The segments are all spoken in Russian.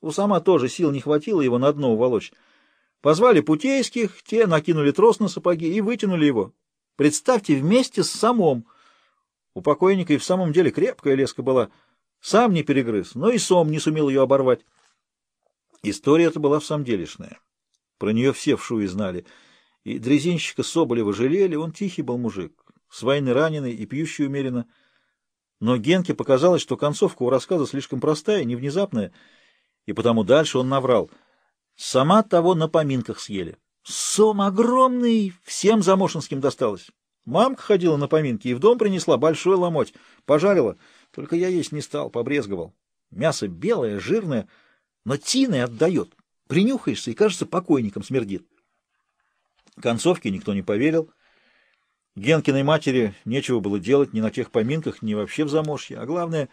У сама тоже сил не хватило его на дно уволочь. Позвали путейских, те накинули трос на сапоги и вытянули его. Представьте, вместе с самом. У покойника и в самом деле крепкая леска была. Сам не перегрыз, но и сом не сумел ее оборвать. История эта была в самом делешная. Про нее все в шуе знали. И дрезинщика Соболева жалели, он тихий был мужик, с войны раненый и пьющий умеренно. Но Генке показалось, что концовка у рассказа слишком простая, не внезапная, и потому дальше он наврал. Сама того на поминках съели. Сом огромный, всем замошинским досталось. Мамка ходила на поминки и в дом принесла большой ломоть, пожарила, только я есть не стал, побрезговал. Мясо белое, жирное, но тиной отдает. Принюхаешься и, кажется, покойником смердит. Концовке никто не поверил. Генкиной матери нечего было делать ни на тех поминках, ни вообще в замошье. А главное,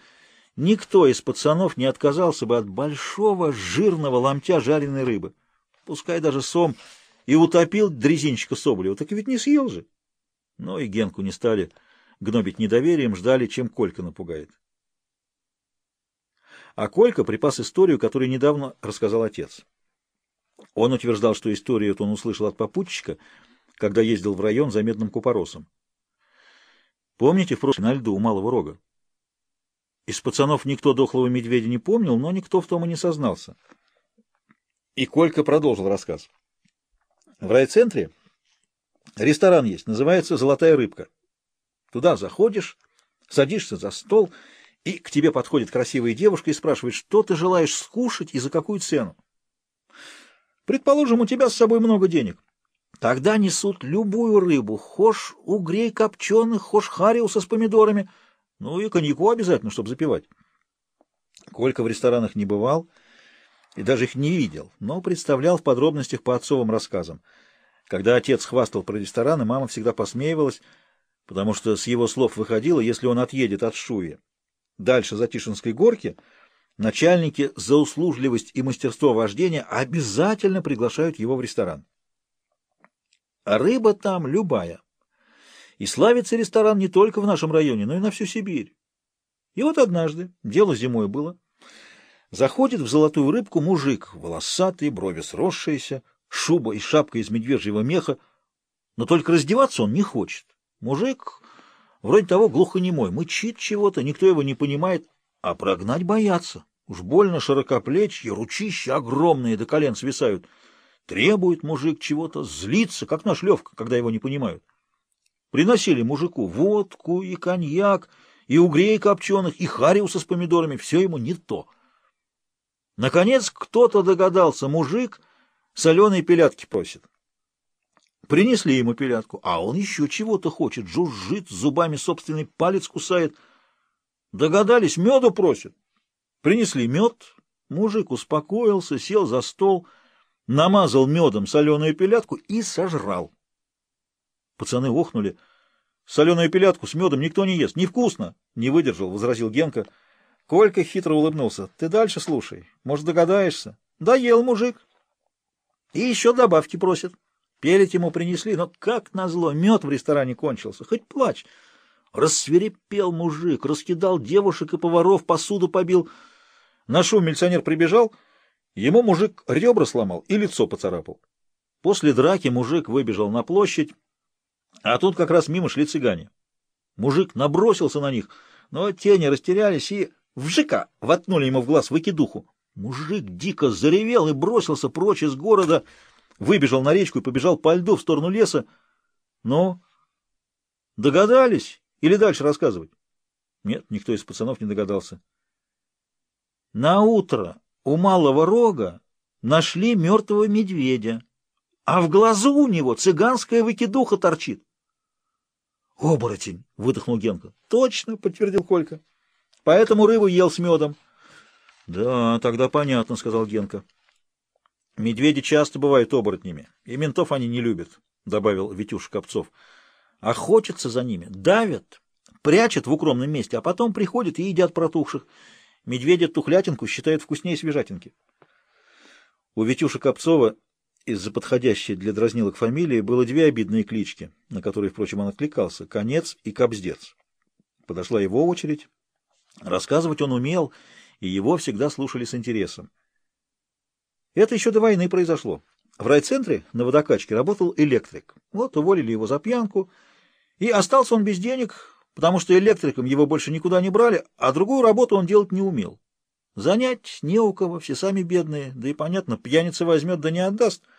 никто из пацанов не отказался бы от большого жирного ломтя жареной рыбы. Пускай даже сом и утопил дрезинчика Соболева, так ведь не съел же. Но и Генку не стали гнобить недоверием, ждали, чем Колька напугает. А Колька припас историю, которую недавно рассказал отец. Он утверждал, что историю эту он услышал от попутчика, когда ездил в район за медным купоросом. Помните в прошлом на льду у Малого Рога? Из пацанов никто дохлого медведя не помнил, но никто в том и не сознался. И Колька продолжил рассказ. В райцентре ресторан есть, называется «Золотая рыбка». Туда заходишь, садишься за стол, и к тебе подходит красивая девушка и спрашивает, что ты желаешь скушать и за какую цену. Предположим, у тебя с собой много денег. Тогда несут любую рыбу, хошь угрей копченых, хошь хариуса с помидорами, ну и коньяку обязательно, чтобы запивать. Колька в ресторанах не бывал и даже их не видел, но представлял в подробностях по отцовым рассказам. Когда отец хвастал про рестораны, мама всегда посмеивалась, потому что с его слов выходило, если он отъедет от Шуи дальше Затишинской горки, начальники за услужливость и мастерство вождения обязательно приглашают его в ресторан. А рыба там любая. И славится ресторан не только в нашем районе, но и на всю Сибирь. И вот однажды, дело зимой было, заходит в золотую рыбку мужик, волосатый, брови сросшиеся, шуба и шапка из медвежьего меха, но только раздеваться он не хочет. Мужик вроде того глухонемой, мычит чего-то, никто его не понимает, а прогнать боятся. Уж больно широкоплечье, ручища огромные до колен свисают. Требует мужик чего-то, злится, как наш Левка, когда его не понимают. Приносили мужику водку и коньяк, и угрей копченых, и хариуса с помидорами, все ему не то. Наконец кто-то догадался, мужик соленые пилятки просит. Принесли ему пилятку, а он еще чего-то хочет, жужжит, зубами собственный палец кусает. Догадались, меду просит. Принесли мед, мужик успокоился, сел за стол, намазал медом соленую пилятку и сожрал. Пацаны охнули. Соленую пилятку с медом никто не ест, невкусно, не выдержал, возразил Генка. Колька хитро улыбнулся. Ты дальше слушай, может, догадаешься. Доел мужик. И еще добавки просит. Пелить ему принесли, но, как назло, мед в ресторане кончился. Хоть плачь. Рассверепел мужик, раскидал девушек и поваров, посуду побил. На шум милиционер прибежал, ему мужик ребра сломал и лицо поцарапал. После драки мужик выбежал на площадь, а тут как раз мимо шли цыгане. Мужик набросился на них, но тени растерялись и вжика воткнули ему в глаз выкидуху. Мужик дико заревел и бросился прочь из города, выбежал на речку и побежал по льду в сторону леса. Но догадались или дальше рассказывать? Нет, никто из пацанов не догадался. На утро у малого рога нашли мертвого медведя, а в глазу у него цыганская выкидуха торчит. «Оборотень!» — выдохнул Генка. «Точно!» — подтвердил Колька. «Поэтому рыбу ел с медом». «Да, тогда понятно», — сказал Генка. «Медведи часто бывают оборотнями, и ментов они не любят», — добавил Витюш Копцов. «Охотятся за ними, давят, прячут в укромном месте, а потом приходят и едят протухших. Медведя тухлятинку считают вкуснее свежатинки. У Витюши Копцова из-за подходящей для дразнилок фамилии было две обидные клички, на которые, впрочем, он откликался — Конец и Кобздец. Подошла его очередь. Рассказывать он умел, и его всегда слушали с интересом. Это еще до войны произошло. В райцентре на водокачке работал электрик. Вот уволили его за пьянку, и остался он без денег, потому что электриком его больше никуда не брали, а другую работу он делать не умел. Занять не у кого, все сами бедные, да и, понятно, пьяница возьмет, да не отдаст —